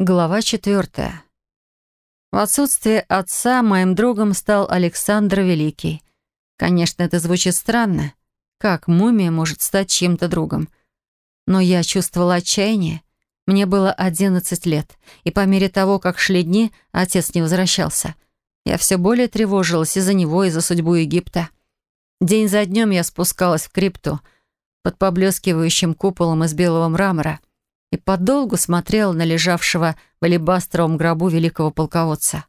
Глава четвертая. В отсутствие отца моим другом стал Александр Великий. Конечно, это звучит странно. Как мумия может стать чем-то другом? Но я чувствовала отчаяние. Мне было 11 лет, и по мере того, как шли дни, отец не возвращался. Я все более тревожилась и за него, и за судьбу Египта. День за днем я спускалась в крипту под поблескивающим куполом из белого мрамора — и подолгу смотрел на лежавшего в алебастровом гробу великого полководца.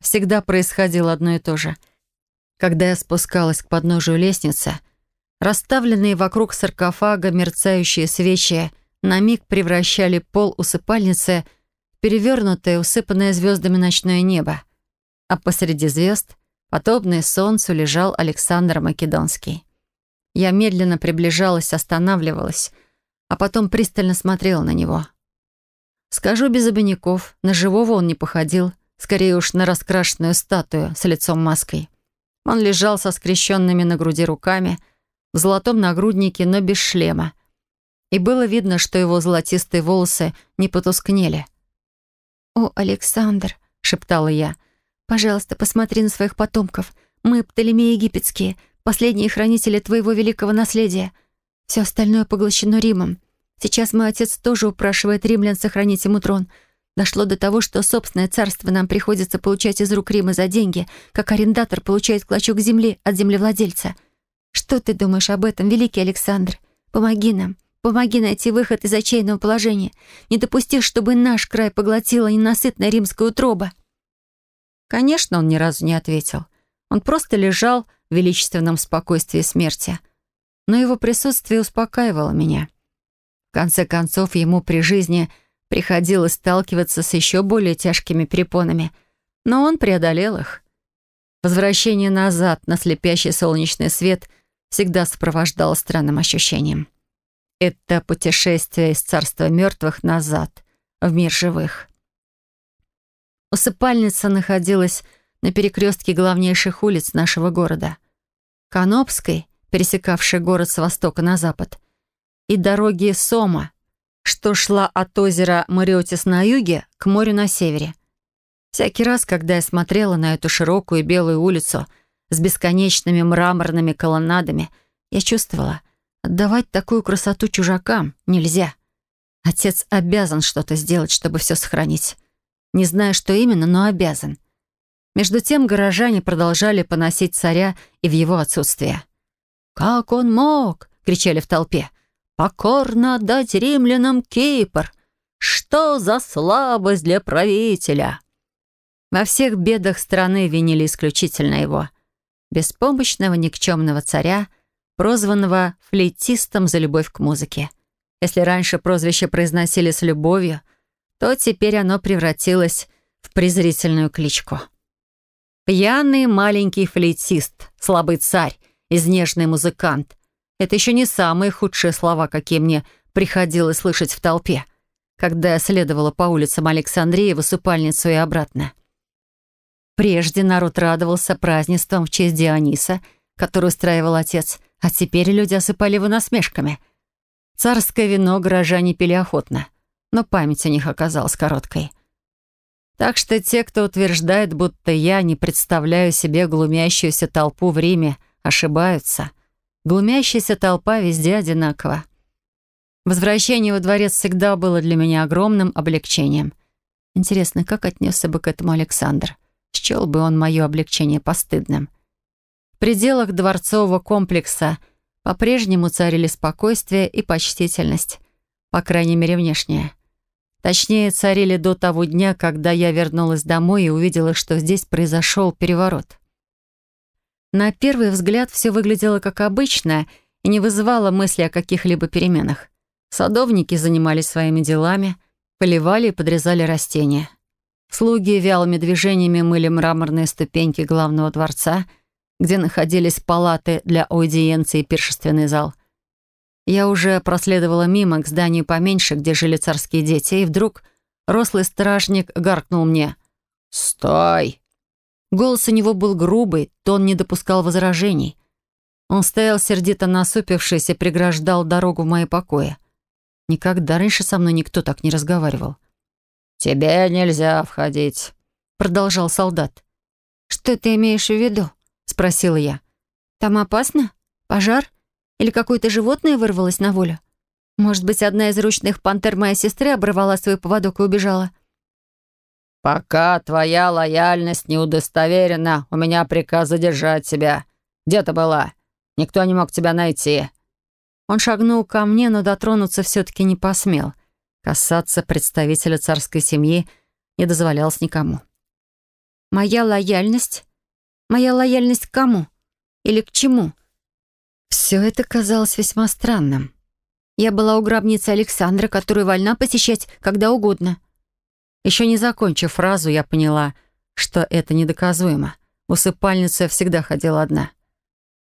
Всегда происходило одно и то же. Когда я спускалась к подножию лестницы, расставленные вокруг саркофага мерцающие свечи на миг превращали пол усыпальницы в перевернутое, усыпанное звездами ночное небо. А посреди звезд, подобное солнцу, лежал Александр Македонский. Я медленно приближалась, останавливалась — а потом пристально смотрела на него. Скажу без обиняков, на живого он не походил, скорее уж на раскрашенную статую с лицом-маской. Он лежал со скрещенными на груди руками, в золотом нагруднике, но без шлема. И было видно, что его золотистые волосы не потускнели. «О, Александр!» — шептала я. «Пожалуйста, посмотри на своих потомков. Мы — Птолемеи египетские, последние хранители твоего великого наследия. Все остальное поглощено Римом. Сейчас мой отец тоже упрашивает римлян сохранить ему трон. Дошло до того, что собственное царство нам приходится получать из рук Рима за деньги, как арендатор получает клочок земли от землевладельца. Что ты думаешь об этом, великий Александр? Помоги нам. Помоги найти выход из отчаянного положения. Не допусти, чтобы наш край поглотила ненасытная римская утроба». Конечно, он ни разу не ответил. Он просто лежал в величественном спокойствии смерти но его присутствие успокаивало меня. В конце концов, ему при жизни приходилось сталкиваться с еще более тяжкими перепонами, но он преодолел их. Возвращение назад на слепящий солнечный свет всегда сопровождало странным ощущением. Это путешествие из царства мертвых назад, в мир живых. Усыпальница находилась на перекрестке главнейших улиц нашего города. Канопской — пересекавшая город с востока на запад, и дороги Сома, что шла от озера Мариотис на юге к морю на севере. Всякий раз, когда я смотрела на эту широкую белую улицу с бесконечными мраморными колоннадами, я чувствовала, отдавать такую красоту чужакам нельзя. Отец обязан что-то сделать, чтобы все сохранить. Не знаю, что именно, но обязан. Между тем горожане продолжали поносить царя и в его отсутствие. «Как он мог?» — кричали в толпе. «Покорно отдать римлянам Кипр! Что за слабость для правителя!» Во всех бедах страны винили исключительно его. Беспомощного никчемного царя, прозванного флейтистом за любовь к музыке. Если раньше прозвище произносили с любовью, то теперь оно превратилось в презрительную кличку. «Пьяный маленький флейтист, слабый царь, изнежный музыкант. Это еще не самые худшие слова, какие мне приходилось слышать в толпе, когда я следовала по улицам Александрии в усыпальницу и обратно. Прежде народ радовался празднествам в честь Диониса, который устраивал отец, а теперь люди осыпали его насмешками. Царское вино горожане пили охотно, но память у них оказалась короткой. Так что те, кто утверждает, будто я не представляю себе глумящуюся толпу в Риме, ошибаются. Глумящаяся толпа везде одинакова. Возвращение во дворец всегда было для меня огромным облегчением. Интересно, как отнесся бы к этому Александр? Счел бы он мое облегчение постыдным. В пределах дворцового комплекса по-прежнему царили спокойствие и почтительность, по крайней мере, внешнее. Точнее, царили до того дня, когда я вернулась домой и увидела, что здесь произошел переворот. На первый взгляд все выглядело как обычно и не вызывало мысли о каких-либо переменах. Садовники занимались своими делами, поливали и подрезали растения. Слуги вялыми движениями мыли мраморные ступеньки главного дворца, где находились палаты для аудиенции и пиршественный зал. Я уже проследовала мимо к зданию поменьше, где жили царские дети, и вдруг рослый стражник гаркнул мне «Стой!» Голос у него был грубый, тон не допускал возражений. Он стоял сердито насупившись и преграждал дорогу в мои покои. Никогда раньше со мной никто так не разговаривал. «Тебе нельзя входить», — продолжал солдат. «Что ты имеешь в виду?» — спросила я. «Там опасно? Пожар? Или какое-то животное вырвалось на волю? Может быть, одна из ручных пантер моей сестры оборвала свой поводок и убежала?» «Пока твоя лояльность не удостоверена, у меня приказ задержать тебя. Где ты была? Никто не мог тебя найти». Он шагнул ко мне, но дотронуться все-таки не посмел. Касаться представителя царской семьи не дозволялось никому. «Моя лояльность? Моя лояльность к кому? Или к чему?» Все это казалось весьма странным. Я была у гробницы Александра, которую вольна посещать когда угодно. Еще не закончив фразу, я поняла, что это недоказуемо. В усыпальницу я всегда ходила одна.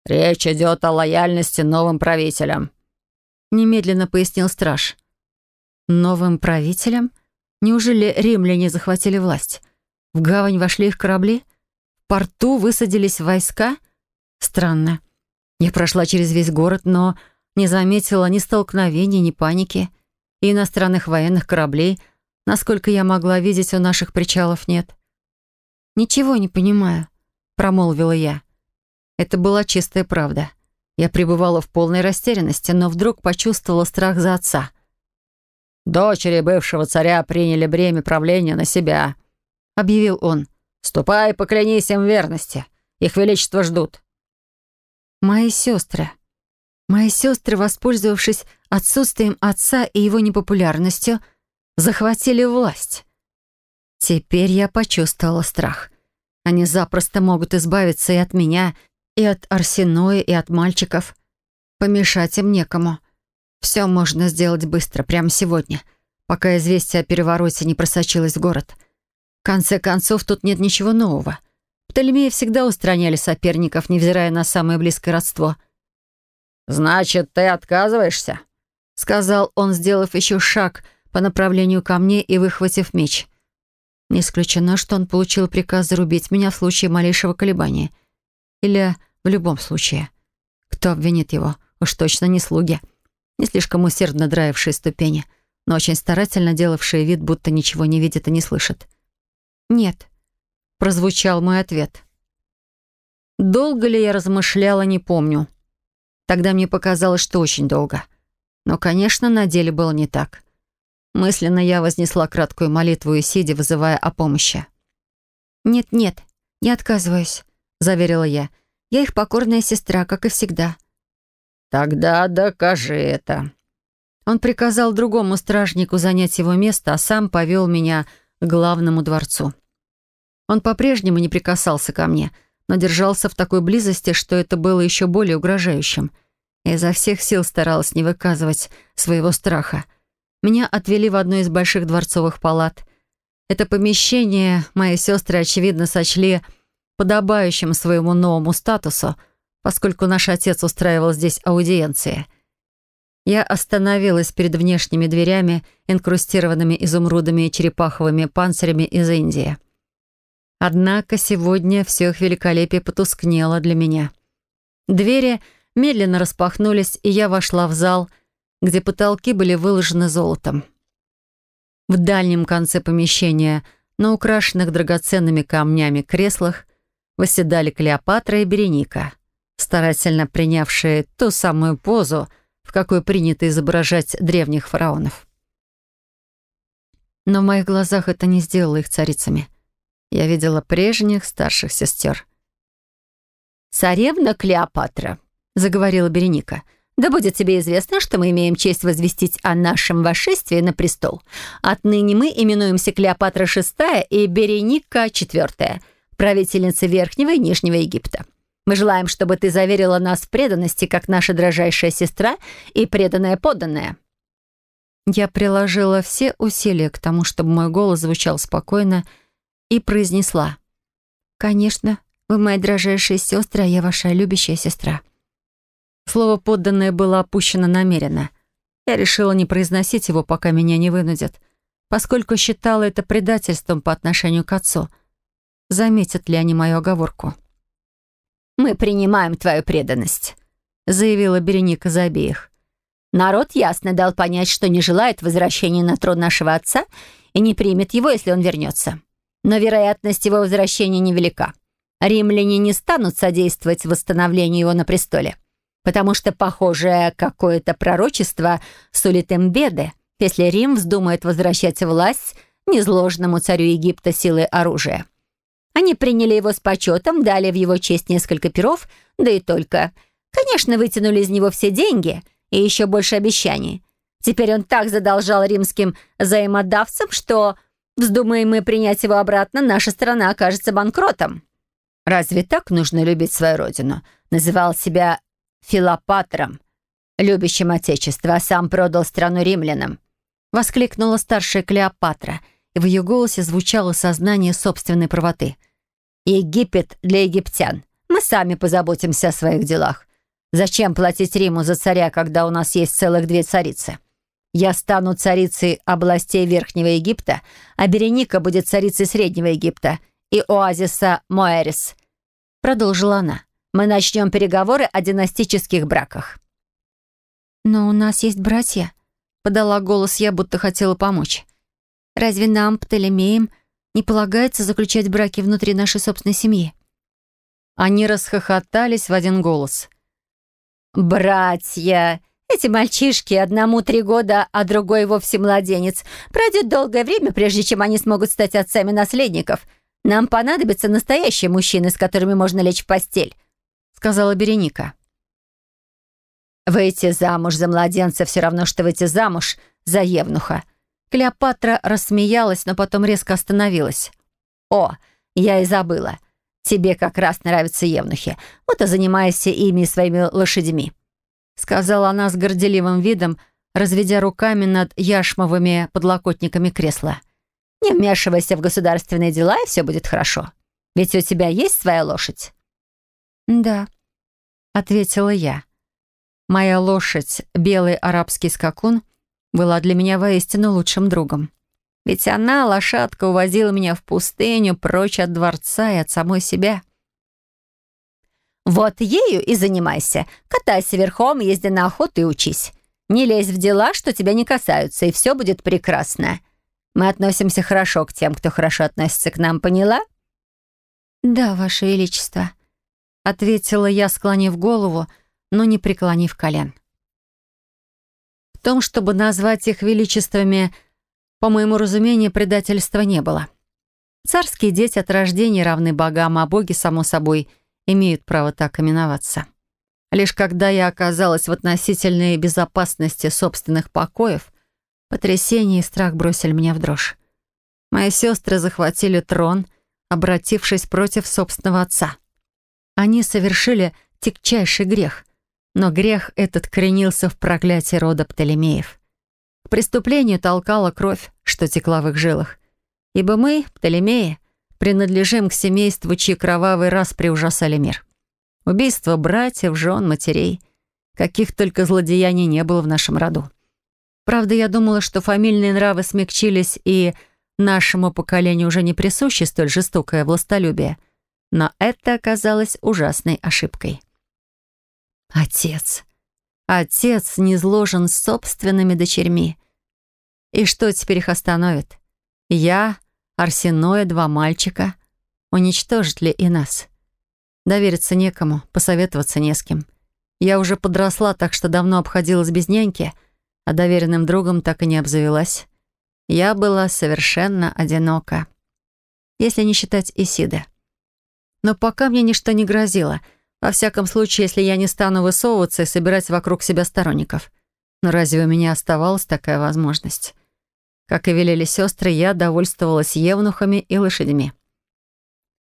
«Речь идет о лояльности новым правителям», — немедленно пояснил страж. «Новым правителям? Неужели римляне захватили власть? В гавань вошли их корабли? В порту высадились войска? Странно. Я прошла через весь город, но не заметила ни столкновений, ни паники, и иностранных военных кораблей — Насколько я могла видеть, у наших причалов нет. «Ничего не понимаю», — промолвила я. Это была чистая правда. Я пребывала в полной растерянности, но вдруг почувствовала страх за отца. «Дочери бывшего царя приняли бремя правления на себя», — объявил он. «Ступай, поклянись им верности. Их величество ждут». «Мои сестры», Мои сестры, воспользовавшись отсутствием отца и его непопулярностью, захватили власть. Теперь я почувствовала страх. Они запросто могут избавиться и от меня, и от Арсеноя, и от мальчиков. Помешать им некому. Все можно сделать быстро, прямо сегодня, пока известие о перевороте не просочилось в город. В конце концов, тут нет ничего нового. Птолемеи всегда устраняли соперников, невзирая на самое близкое родство. «Значит, ты отказываешься?» — сказал он, сделав еще шаг — по направлению ко мне и выхватив меч. Не исключено, что он получил приказ зарубить меня в случае малейшего колебания. Или в любом случае. Кто обвинит его? Уж точно не слуги. Не слишком усердно драившие ступени, но очень старательно делавшие вид, будто ничего не видит и не слышит. «Нет», — прозвучал мой ответ. Долго ли я размышляла, не помню. Тогда мне показалось, что очень долго. Но, конечно, на деле было не так. Мысленно я вознесла краткую молитву и сидя, вызывая о помощи. «Нет-нет, не отказываюсь», — заверила я. «Я их покорная сестра, как и всегда». «Тогда докажи это». Он приказал другому стражнику занять его место, а сам повел меня к главному дворцу. Он по-прежнему не прикасался ко мне, но держался в такой близости, что это было еще более угрожающим. Я изо всех сил старалась не выказывать своего страха — меня отвели в одну из больших дворцовых палат. Это помещение мои сестры, очевидно, сочли подобающим своему новому статусу, поскольку наш отец устраивал здесь аудиенции. Я остановилась перед внешними дверями, инкрустированными изумрудами и черепаховыми панцирями из Индии. Однако сегодня все их великолепие потускнело для меня. Двери медленно распахнулись, и я вошла в зал — где потолки были выложены золотом. В дальнем конце помещения, на украшенных драгоценными камнями креслах, восседали Клеопатра и Береника, старательно принявшие ту самую позу, в какой принято изображать древних фараонов. Но в моих глазах это не сделало их царицами. Я видела прежних старших сестер. «Царевна Клеопатра», — заговорила Береника, — да будет тебе известно, что мы имеем честь возвестить о нашем восшествии на престол. Отныне мы именуемся Клеопатра VI и Береника IV, правительницы Верхнего и Нижнего Египта. Мы желаем, чтобы ты заверила нас в преданности, как наша дрожайшая сестра и преданная подданная». Я приложила все усилия к тому, чтобы мой голос звучал спокойно, и произнесла. «Конечно, вы моя дрожайшая сестра, а я ваша любящая сестра». Слово «подданное» было опущено намеренно. Я решила не произносить его, пока меня не вынудят, поскольку считала это предательством по отношению к отцу. Заметят ли они мою оговорку? «Мы принимаем твою преданность», — заявила Береника за обеих. «Народ ясно дал понять, что не желает возвращения на трон нашего отца и не примет его, если он вернется. Но вероятность его возвращения невелика. Римляне не станут содействовать восстановлению его на престоле потому что, похоже, какое-то пророчество сулит им беды, если Рим вздумает возвращать власть незложному царю Египта силой оружия. Они приняли его с почетом, дали в его честь несколько перов, да и только. Конечно, вытянули из него все деньги и еще больше обещаний. Теперь он так задолжал римским взаимодавцам, что, вздумаем мы принять его обратно, наша страна окажется банкротом. «Разве так нужно любить свою родину?» Называл себя Филопатром, любящим Отечество, а сам продал страну римлянам», — воскликнула старшая Клеопатра, и в ее голосе звучало сознание собственной правоты. «Египет для египтян. Мы сами позаботимся о своих делах. Зачем платить Риму за царя, когда у нас есть целых две царицы? Я стану царицей областей Верхнего Египта, а Береника будет царицей Среднего Египта и оазиса Моэрис», — продолжила она мы начнем переговоры о династических браках». «Но у нас есть братья», — подала голос я, будто хотела помочь. «Разве нам, Птолемеям, не полагается заключать браки внутри нашей собственной семьи?» Они расхохотались в один голос. «Братья! Эти мальчишки, одному три года, а другой вовсе младенец. Пройдет долгое время, прежде чем они смогут стать отцами наследников. Нам понадобятся настоящие мужчины, с которыми можно лечь в постель сказала Береника. «Выйти замуж за младенца все равно, что выйти замуж за Евнуха». Клеопатра рассмеялась, но потом резко остановилась. «О, я и забыла. Тебе как раз нравятся евнухи. Вот и занимайся ими и своими лошадьми», — сказала она с горделивым видом, разведя руками над яшмовыми подлокотниками кресла. «Не вмешивайся в государственные дела, и все будет хорошо. Ведь у тебя есть своя лошадь?» «Да», — ответила я. Моя лошадь, белый арабский скакун, была для меня воистину лучшим другом. Ведь она, лошадка, увозила меня в пустыню, прочь от дворца и от самой себя. «Вот ею и занимайся. Катайся верхом, езди на охоту и учись. Не лезь в дела, что тебя не касаются, и все будет прекрасно. Мы относимся хорошо к тем, кто хорошо относится к нам, поняла?» «Да, Ваше Величество», — ответила я, склонив голову, но не преклонив колен. В том, чтобы назвать их величествами, по моему разумению, предательства не было. Царские дети от рождения равны богам, а боги, само собой, имеют право так именоваться. Лишь когда я оказалась в относительной безопасности собственных покоев, потрясение и страх бросили меня в дрожь. Мои сестры захватили трон, обратившись против собственного отца. Они совершили тягчайший грех, но грех этот коренился в проклятии рода Птолемеев. К преступлению толкала кровь, что текла в их жилах. Ибо мы, Птолемеи, принадлежим к семейству, чьи кровавый раз приужасали мир. Убийство братьев, жен, матерей. Каких только злодеяний не было в нашем роду. Правда, я думала, что фамильные нравы смягчились, и нашему поколению уже не присуще столь жестокое властолюбие — но это оказалось ужасной ошибкой. Отец. Отец низложен собственными дочерьми. И что теперь их остановит? Я, Арсеноя, два мальчика. Уничтожит ли и нас? Довериться некому, посоветоваться не с кем. Я уже подросла, так что давно обходилась без няньки, а доверенным другом так и не обзавелась. Я была совершенно одинока. Если не считать Исида. Но пока мне ничто не грозило. Во всяком случае, если я не стану высовываться и собирать вокруг себя сторонников. Но разве у меня оставалась такая возможность? Как и велели сестры, я довольствовалась евнухами и лошадьми.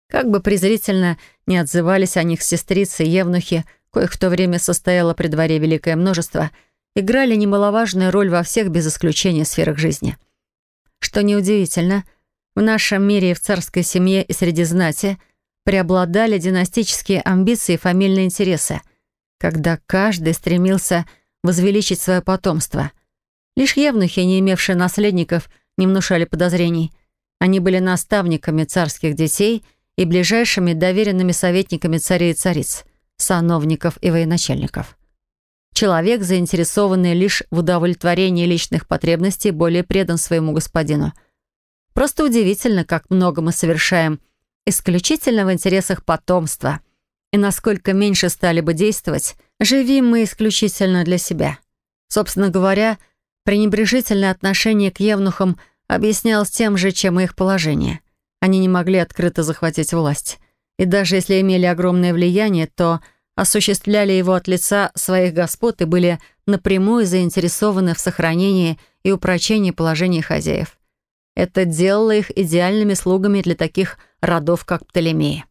Как бы презрительно не отзывались о них сестрицы евнухи, коих в то время состояло при дворе великое множество, играли немаловажную роль во всех без исключения сферах жизни. Что неудивительно, в нашем мире и в царской семье и среди знати – преобладали династические амбиции и фамильные интересы, когда каждый стремился возвеличить свое потомство. Лишь евнухи, не имевшие наследников, не внушали подозрений. Они были наставниками царских детей и ближайшими доверенными советниками царей и цариц, сановников и военачальников. Человек, заинтересованный лишь в удовлетворении личных потребностей, более предан своему господину. Просто удивительно, как много мы совершаем – исключительно в интересах потомства. И насколько меньше стали бы действовать, живим мы исключительно для себя. Собственно говоря, пренебрежительное отношение к евнухам объяснялось тем же, чем и их положение. Они не могли открыто захватить власть. И даже если имели огромное влияние, то осуществляли его от лица своих господ и были напрямую заинтересованы в сохранении и упрочении положения хозяев. Это делало их идеальными слугами для таких родов, как Птолемеи.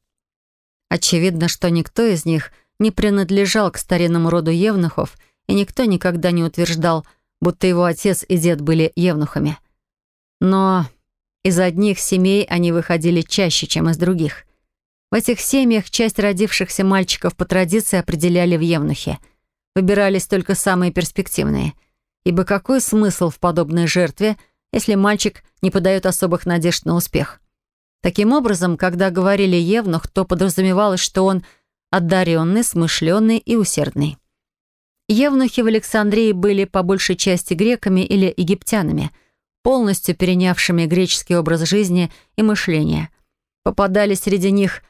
Очевидно, что никто из них не принадлежал к старинному роду евнухов, и никто никогда не утверждал, будто его отец и дед были евнухами. Но из одних семей они выходили чаще, чем из других. В этих семьях часть родившихся мальчиков по традиции определяли в евнухи, Выбирались только самые перспективные. Ибо какой смысл в подобной жертве – если мальчик не подает особых надежд на успех. Таким образом, когда говорили «евнух», то подразумевалось, что он одаренный, смышленый и усердный. Евнухи в Александрии были по большей части греками или египтянами, полностью перенявшими греческий образ жизни и мышления. Попадали среди них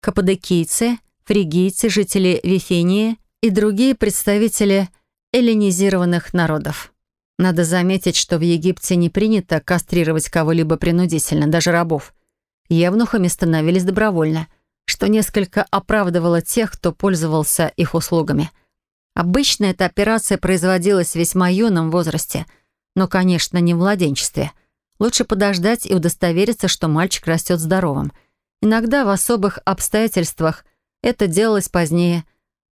каппадокийцы, фригийцы, жители Вифинии и другие представители эллинизированных народов. Надо заметить, что в Египте не принято кастрировать кого-либо принудительно, даже рабов. Евнухами становились добровольно, что несколько оправдывало тех, кто пользовался их услугами. Обычно эта операция производилась в весьма юном возрасте, но, конечно, не в младенчестве. Лучше подождать и удостовериться, что мальчик растет здоровым. Иногда в особых обстоятельствах это делалось позднее,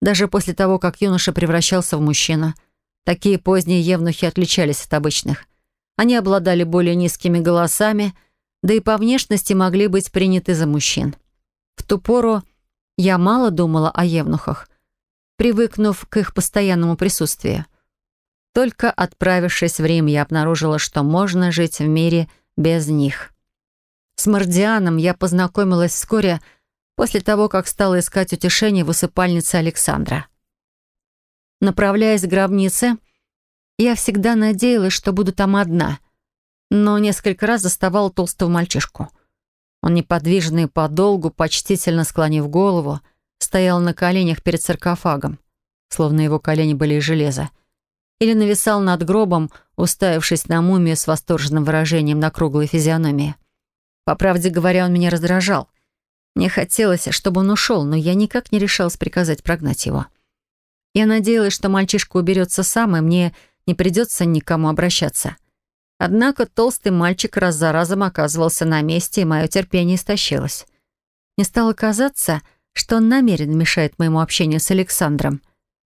даже после того, как юноша превращался в мужчину – Такие поздние евнухи отличались от обычных. Они обладали более низкими голосами, да и по внешности могли быть приняты за мужчин. В ту пору я мало думала о евнухах, привыкнув к их постоянному присутствию. Только отправившись в Рим, я обнаружила, что можно жить в мире без них. С Мордианом я познакомилась вскоре после того, как стала искать утешение в усыпальнице Александра. Направляясь к гробнице, я всегда надеялась, что буду там одна, но несколько раз заставала толстого мальчишку. Он неподвижный подолгу, почтительно склонив голову, стоял на коленях перед саркофагом, словно его колени были из железа, или нависал над гробом, уставившись на мумию с восторженным выражением на круглой физиономии. По правде говоря, он меня раздражал. Мне хотелось, чтобы он ушел, но я никак не решалась приказать прогнать его. Я надеялась, что мальчишка уберется сам, и мне не придется никому обращаться. Однако толстый мальчик раз за разом оказывался на месте, и мое терпение истощилось. Мне стало казаться, что он намеренно мешает моему общению с Александром.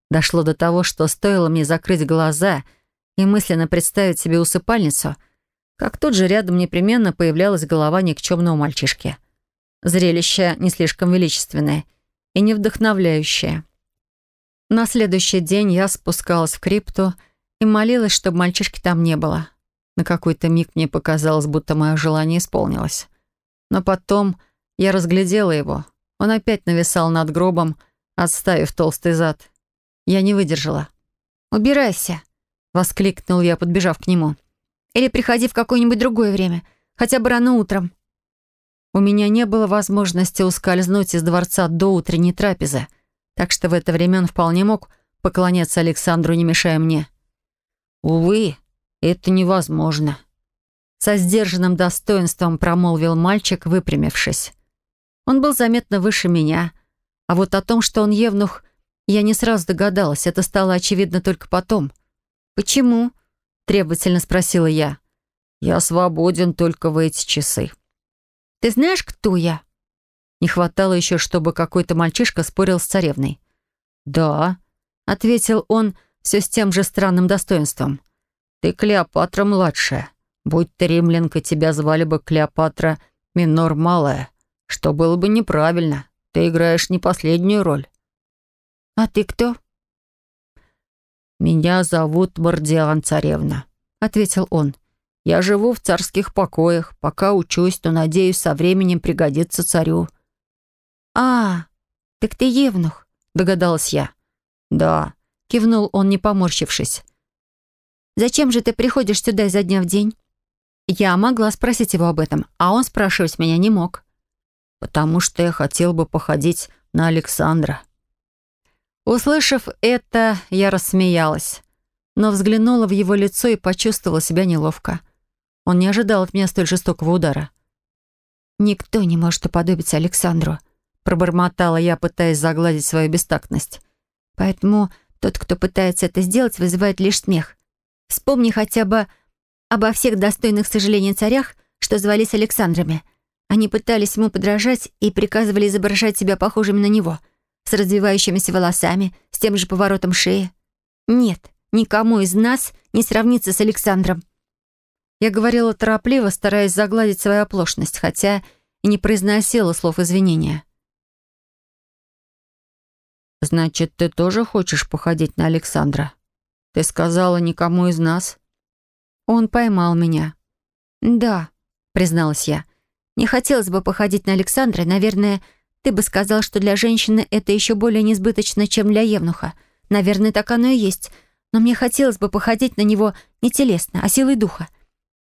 Дошло до того, что стоило мне закрыть глаза и мысленно представить себе усыпальницу, как тут же рядом непременно появлялась голова никчемного мальчишки. Зрелище не слишком величественное и не вдохновляющее. На следующий день я спускалась в крипту и молилась, чтобы мальчишки там не было. На какой-то миг мне показалось, будто мое желание исполнилось. Но потом я разглядела его. Он опять нависал над гробом, отставив толстый зад. Я не выдержала. «Убирайся!» — воскликнул я, подбежав к нему. «Или приходи в какое-нибудь другое время, хотя бы рано утром». У меня не было возможности ускользнуть из дворца до утренней трапезы — так что в это время он вполне мог поклоняться Александру, не мешая мне. «Увы, это невозможно», — со сдержанным достоинством промолвил мальчик, выпрямившись. Он был заметно выше меня, а вот о том, что он евнух, я не сразу догадалась, это стало очевидно только потом. «Почему?» — требовательно спросила я. «Я свободен только в эти часы». «Ты знаешь, кто я?» Не хватало еще, чтобы какой-то мальчишка спорил с царевной. «Да», — ответил он все с тем же странным достоинством. «Ты Клеопатра-младшая. Будь ты римлянка, тебя звали бы Клеопатра Минор-малая, что было бы неправильно. Ты играешь не последнюю роль». «А ты кто?» «Меня зовут Мордиан Царевна», — ответил он. «Я живу в царских покоях. Пока учусь, то, надеюсь, со временем пригодится царю. «А, так ты Евнух», — догадалась я. «Да», — кивнул он, не поморщившись. «Зачем же ты приходишь сюда изо дня в день?» Я могла спросить его об этом, а он спрашивать меня не мог. «Потому что я хотел бы походить на Александра». Услышав это, я рассмеялась, но взглянула в его лицо и почувствовала себя неловко. Он не ожидал от меня столь жестокого удара. «Никто не может уподобиться Александру», пробормотала я, пытаясь загладить свою бестактность. Поэтому тот, кто пытается это сделать, вызывает лишь смех. Вспомни хотя бы обо всех достойных сожалений царях, что звались Александрами. Они пытались ему подражать и приказывали изображать себя похожими на него, с развивающимися волосами, с тем же поворотом шеи. Нет, никому из нас не сравнится с Александром. Я говорила торопливо, стараясь загладить свою оплошность, хотя и не произносила слов извинения. «Значит, ты тоже хочешь походить на Александра? Ты сказала никому из нас?» Он поймал меня. «Да», — призналась я. «Не хотелось бы походить на Александра. Наверное, ты бы сказал, что для женщины это еще более несбыточно, чем для Евнуха. Наверное, так оно и есть. Но мне хотелось бы походить на него не телесно, а силой духа.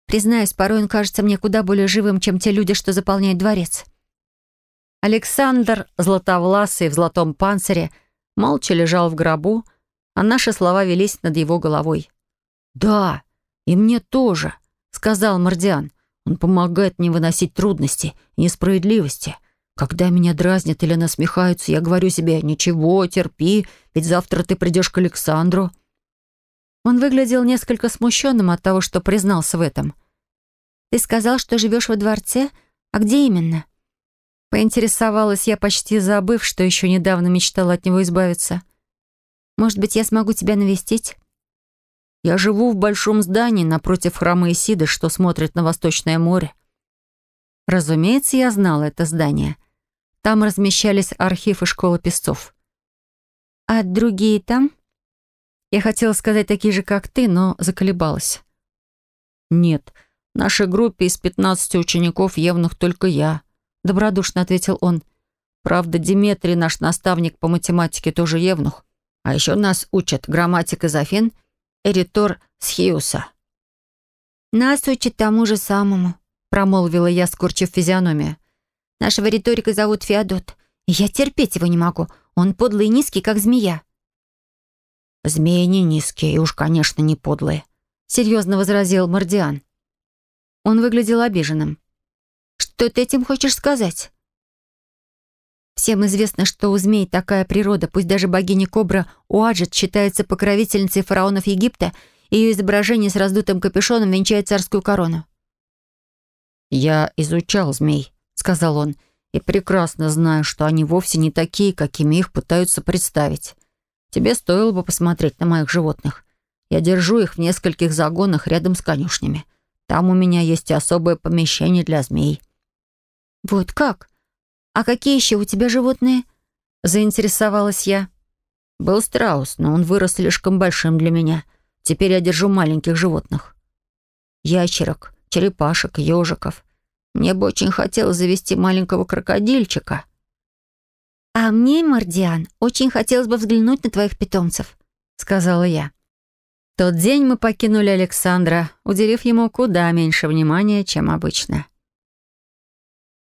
Признаюсь, порой он кажется мне куда более живым, чем те люди, что заполняют дворец». Александр, златовласый в золотом панцире, — молча лежал в гробу, а наши слова велись над его головой. «Да, и мне тоже», — сказал Мордиан. «Он помогает мне выносить трудности и несправедливости. Когда меня дразнят или насмехаются, я говорю себе, «Ничего, терпи, ведь завтра ты придешь к Александру». Он выглядел несколько смущенным от того, что признался в этом. «Ты сказал, что живешь во дворце? А где именно?» Поинтересовалась я, почти забыв, что еще недавно мечтала от него избавиться. «Может быть, я смогу тебя навестить?» «Я живу в большом здании напротив храма Исиды, что смотрит на Восточное море». Разумеется, я знала это здание. Там размещались архив и школа песцов. «А другие там?» Я хотела сказать такие же, как ты, но заколебалась. «Нет, в нашей группе из 15 учеников явных только я», добродушно ответил он. Правда, Диметрий, наш наставник по математике, тоже евнух. А еще нас учат грамматик из Афин и Схиуса. «Нас учат тому же самому», — промолвила я, скорчив физиономию. «Нашего риторика зовут Феодот, я терпеть его не могу. Он подлый и низкий, как змея». «Змеи не низкие и уж, конечно, не подлые», — серьезно возразил Мордиан. Он выглядел обиженным. Что ты этим хочешь сказать? Всем известно, что у змей такая природа, пусть даже богиня Кобра Уаджет считается покровительницей фараонов Египта, и ее изображение с раздутым капюшоном венчает царскую корону. «Я изучал змей», — сказал он, «и прекрасно знаю, что они вовсе не такие, какими их пытаются представить. Тебе стоило бы посмотреть на моих животных. Я держу их в нескольких загонах рядом с конюшнями. Там у меня есть особое помещение для змей. «Вот как? А какие еще у тебя животные?» — заинтересовалась я. «Был страус, но он вырос слишком большим для меня. Теперь я держу маленьких животных. Ящерок, черепашек, ежиков. Мне бы очень хотелось завести маленького крокодильчика». «А мне, Мардиан, очень хотелось бы взглянуть на твоих питомцев», — сказала я. В тот день мы покинули Александра, уделив ему куда меньше внимания, чем обычно.